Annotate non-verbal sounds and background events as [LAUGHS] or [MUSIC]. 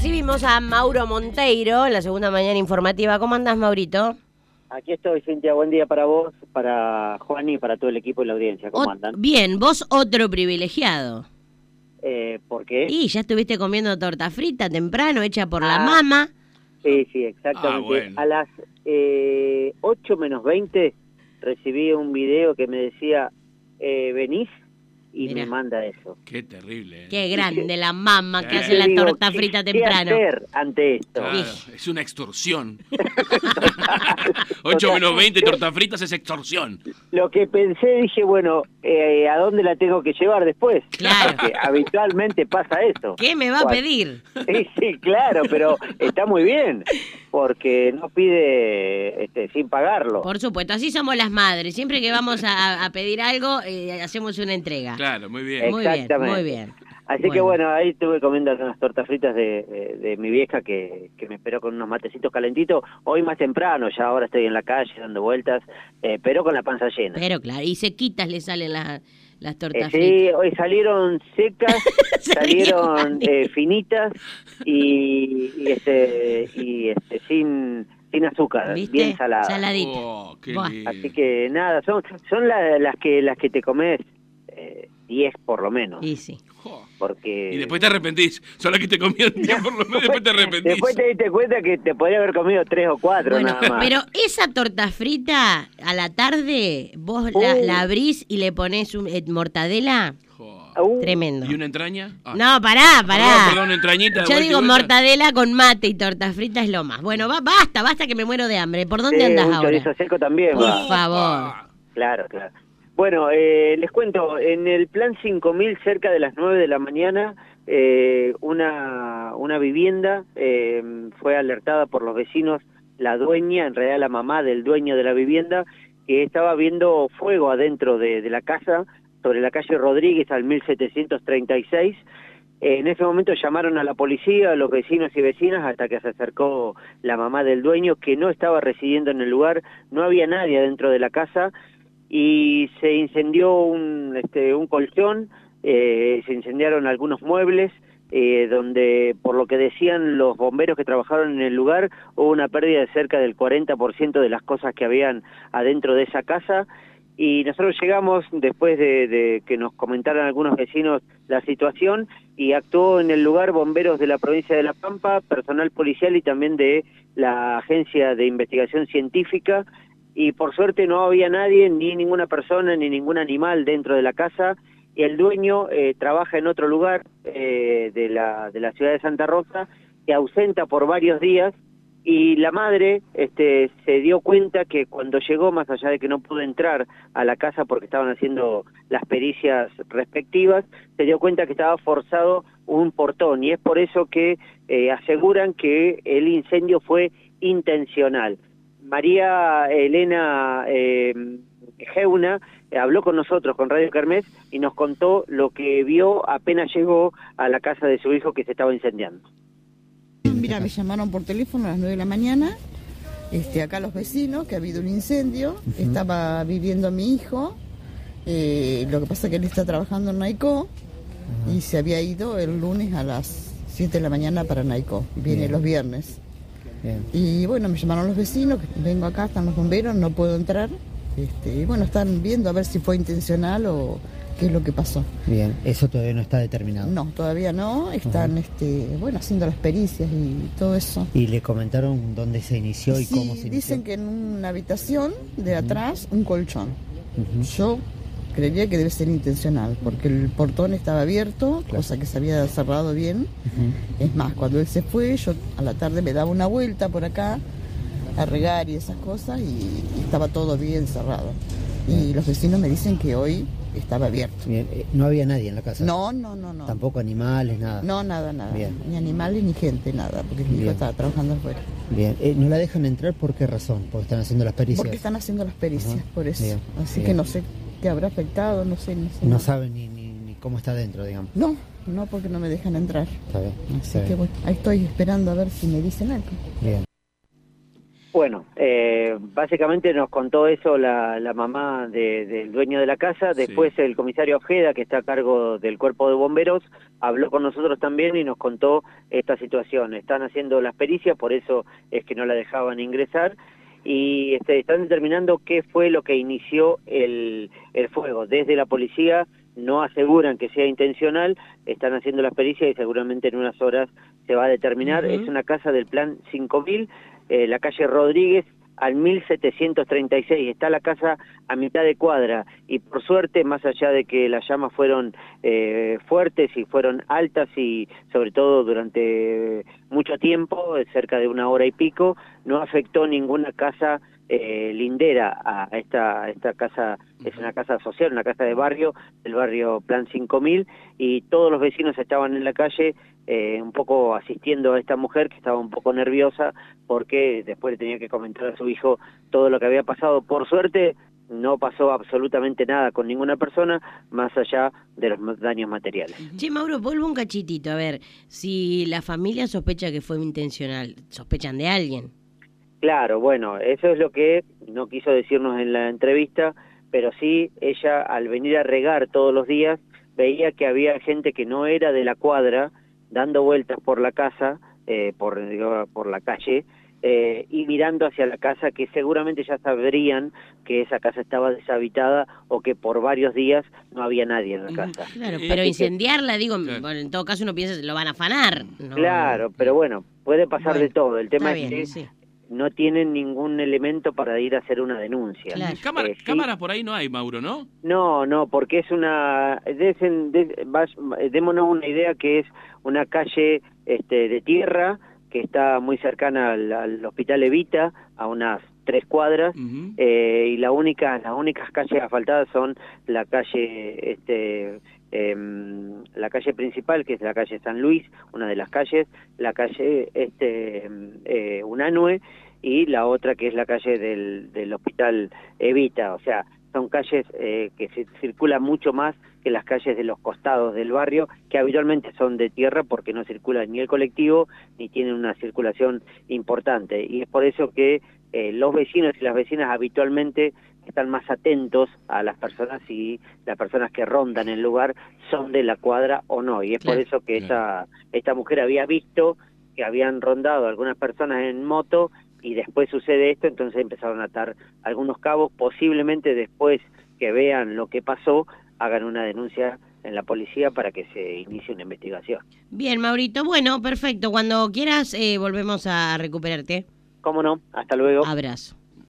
Recibimos a Mauro Monteiro en la segunda mañana informativa. ¿Cómo andás, Maurito? Aquí estoy, Cintia. Buen día para vos, para Juan y para todo el equipo y la audiencia. ¿Cómo Ot- andan? Bien, vos otro privilegiado. Eh, ¿Por qué? Y ya estuviste comiendo torta frita temprano, hecha por la Ah. mamá. Sí, sí, exactamente. Ah, bueno. A las eh, 8 menos 20 recibí un video que me decía, eh, venís y Mirá. me manda eso. Qué terrible. ¿eh? Qué grande la mamá que Eh. hace la digo, torta ¿qué- frita ¿Qué temprano. hacer ante esto? Claro, es una extorsión. [LAUGHS] 8 menos 20 tortas fritas es extorsión. Lo que pensé, dije, bueno, eh, ¿a dónde la tengo que llevar después? Claro. Porque habitualmente pasa eso. ¿Qué me va a pedir? [LAUGHS] Sí, sí, claro, pero está muy bien, porque no pide este, sin pagarlo. Por supuesto, así somos las madres. Siempre que vamos a, a pedir algo, eh, hacemos una entrega. Claro, muy bien. Muy bien, Exactamente. muy bien. Así que Bueno. ahí estuve comiendo unas tortas fritas de, de- de mi vieja que, que me esperó con unos matecitos calentitos. Hoy más temprano, ya ahora estoy en la calle dando vueltas, eh, pero con la panza llena. Pero claro, y sequitas le salen las, las Eh, tortas sí, fritas. hoy salieron secas, [LAUGHS] salieron eh, finitas y, y, este, y este, sin, sin azúcar, ¿Viste? bien saladas. Saladita. Oh. Así que nada, son son la- las que las que te comes eh, 10 por lo menos, Y sí. Porque Y después te arrepentís. Solo que te comían día por lo menos, después te arrepentís. Después te diste cuenta que te podría haber comido 3 o 4 Bueno, nada más. pero esa torta frita a la tarde, vos la, Uh. la abrís y le pones un, eh, mortadela. Uh, Tremendo. ¿Y una entraña? Ah. No, pará, pará. Perdón, perdón, entrañita. Yo digo vuelta. mortadela con mate y torta frita es lo más. Bueno, va- basta, basta que me muero de hambre. ¿Por dónde sí, andas un ahora? chorizo seco también. Por va. favor. Ah, Claro, claro. Bueno, eh, les cuento, en el plan 5000, cerca de las 9 de la mañana, eh, una, vivienda eh, fue alertada por los vecinos, la dueña, en realidad la mamá del dueño de la vivienda, que estaba viendo fuego adentro de, de la casa, sobre la calle Rodríguez al 1736. Eh, en ese momento llamaron a la policía, a los vecinos y vecinas, hasta que se acercó la mamá del dueño, que no estaba residiendo en el lugar, no había nadie dentro de la casa, y se incendió un, este, un colchón, eh, se incendiaron algunos muebles, eh, donde por lo que decían los bomberos que trabajaron en el lugar, hubo una pérdida de cerca del 40% de las cosas que habían adentro de esa casa. Y nosotros llegamos después de, de que nos comentaran algunos vecinos la situación y actuó en el lugar bomberos de la provincia de La Pampa, personal policial y también de la Agencia de Investigación Científica y por suerte no había nadie, ni ninguna persona, ni ningún animal dentro de la casa. Y el dueño eh, trabaja en otro lugar eh, de, la, ciudad de Santa Rosa, se ausenta por varios días y la madre este, se dio cuenta que cuando llegó, más allá de que no pudo entrar a la casa porque estaban haciendo las pericias respectivas, se dio cuenta que estaba forzado un portón y es por eso que eh, aseguran que el incendio fue intencional. María Elena eh, Geuna eh, habló con nosotros, con Radio Kermés, y nos contó lo que vio apenas llegó a la casa de su hijo que se estaba incendiando. Mira, me llamaron por teléfono a las 9 de la mañana, este, acá los vecinos, que ha habido un incendio, estaba viviendo mi hijo, eh, lo que pasa es que él está trabajando en Naicó y se había ido el lunes a las 7 de la mañana para Naicó, viene Bien. los viernes. Bien. Y bueno, me llamaron los vecinos, que vengo acá, están los bomberos, no puedo entrar. Este, y bueno, están viendo a ver si fue intencional o qué es lo que pasó. Bien, eso todavía no está determinado. No, todavía no, están este, bueno, haciendo las pericias y todo eso. ¿Y le comentaron dónde se inició y Sí, cómo se inició? dicen que en una habitación de atrás un colchón. Yo creería que debe ser intencional, porque el portón estaba abierto, Claro. cosa que se había cerrado bien. Es más, cuando él se fue, yo a la tarde me daba una vuelta por acá a regar y esas cosas y, y estaba todo bien cerrado. Y los vecinos me dicen que hoy estaba abierto. Bien, eh, no había nadie en la casa. No, no, no, no. Tampoco animales, nada. No, nada, nada. Bien. Ni animales ni gente, nada, porque mi hijo estaba trabajando afuera. Bien, eh, ¿no la dejan entrar por qué razón? Porque están haciendo las pericias. Porque están haciendo las pericias, Ajá. por eso. Así que no sé habrá afectado, no sé, no sé. No nada. saben ni, ni, ni cómo está dentro, digamos. No, no, porque no me dejan entrar. Está bien. Así está que bien. bueno, ahí estoy esperando a ver si me dicen algo. Bien. Bueno, eh, básicamente nos contó eso la, la mamá de- del dueño de la casa. Después el comisario Ojeda, que está a cargo del cuerpo de bomberos, habló con nosotros también y nos contó esta situación. Están haciendo las pericias, por eso es que no la dejaban ingresar. Y este, están determinando qué fue lo que inició el, el fuego. Desde la policía no aseguran que sea intencional, están haciendo las pericias y seguramente en unas horas se va a determinar. Es una casa del plan 5000, eh, la calle Rodríguez al 1736. Está la casa a mitad de cuadra. Y por suerte, más allá de que las llamas fueron eh, fuertes y fueron altas y sobre todo durante mucho tiempo, cerca de una hora y pico, no afectó ninguna casa eh, lindera a esta, a esta casa, es una casa social, una casa de barrio, del barrio Plan 5000, y todos los vecinos estaban en la calle eh, un poco asistiendo a esta mujer que estaba un poco nerviosa porque después le tenía que comentar a su hijo todo lo que había pasado. Por suerte no pasó absolutamente nada con ninguna persona más allá de los daños materiales. Che, Mauro, vuelvo un cachitito. A ver, si la familia sospecha que fue intencional, ¿sospechan de alguien? Claro, bueno, eso es lo que no quiso decirnos en la entrevista, pero sí ella al venir a regar todos los días veía que había gente que no era de la cuadra dando vueltas por la casa, eh, por, digo, por la calle, eh, y mirando hacia la casa que seguramente ya sabrían que esa casa estaba deshabitada o que por varios días no había nadie en la casa. Claro, Eh, pero así que- incendiarla, digo, Claro. bueno, en todo caso uno piensa que lo van a afanar. ¿no? Claro, pero bueno, puede pasar Bueno, de todo. El tema es bien, que sí. No tienen ningún elemento para ir a hacer una denuncia. Claro. Cámara- Eh, sí. Cámaras por ahí no hay, Mauro, ¿no? No, no, porque es una... desen- de- vas- démonos una idea que es una calle este, de tierra que está muy cercana al, al Hospital Evita, a unas tres cuadras, eh, y la única, las únicas calles asfaltadas son la calle, este, em, la calle principal, que es la calle San Luis, una de las calles, la calle este, em, eh, Unanue, y la otra que es la calle del, del Hospital Evita, o sea, son calles eh, que se circulan mucho más que las calles de los costados del barrio, que habitualmente son de tierra porque no circula ni el colectivo ni tienen una circulación importante. Y es por eso que eh, los vecinos y las vecinas habitualmente están más atentos a las personas y las personas que rondan el lugar son de la cuadra o no. Y es por eso que esta, esta mujer había visto que habían rondado algunas personas en moto y después sucede esto, entonces empezaron a atar algunos cabos, posiblemente después que vean lo que pasó, hagan una denuncia en la policía para que se inicie una investigación. Bien, Maurito. Bueno, perfecto. Cuando quieras, eh, volvemos a recuperarte. ¿Cómo no? Hasta luego. Abrazo.